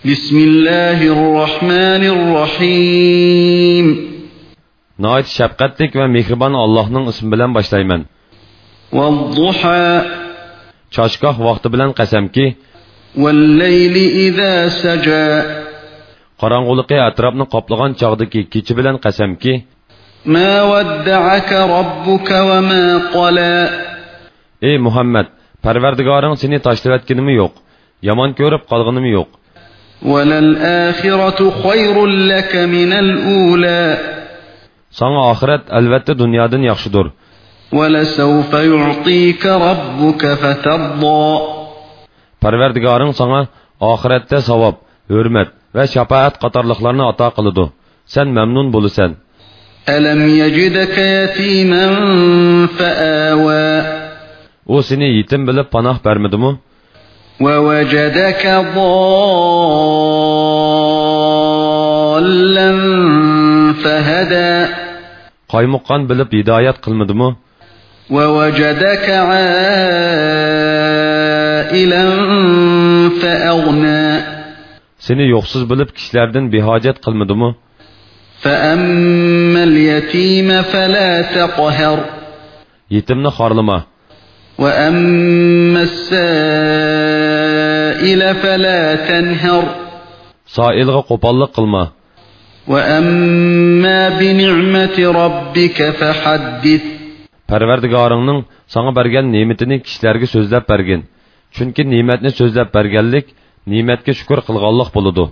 بسم الله الرحمن الرحيم Nəhayət şəfqətlik və mehriban Allah'ın ismi bilan başlayman. والضحى Çaşqaq vaxtı bilan qasamki, والليل إذا سجى qorong'uliqi atrofni qoplagan chog'dagi kecha bilan qasamki, ما ودعك ربك وما قلى ey Muhammad, Parvardigoring seni tashlayotganimi yo'q, yomon ko'rib qolganimi yo'q. وللآخرة خير لك من الأولى Sana oxirat albatta dunyodan yaxshidir. ولسوف يعطيك ربك فترضى Parvardigoring sana oxiratda savob, hurmat va shafaat qatorliqlarni ato qiladi. Sen mamnun bo'lasan. ألم يجدك يتيما فآوى U seni yetim bilib panoh bermadimi? ووجدك ضالا فهدى. قائم قايمقان بلب هدايات قلمدمو ووجدك عائلا فأغنى. Seni yoksuz bilip kişilerden بهاجات قل مدمو فَأَمَّا الْيَت۪يمَ فَلَا تَقْهَرْ. Yetimini harlama. وَأَمَّا فلا تنهر Soilga qo'pollik qilma. وأما بنعمة ربك فحدث Parvardigoringning sana bergan ne'matini kishilarga so'zlab bergin. Chunki ne'matni so'zlab berganlik ne'matga shukr qilganlik bo'ladi.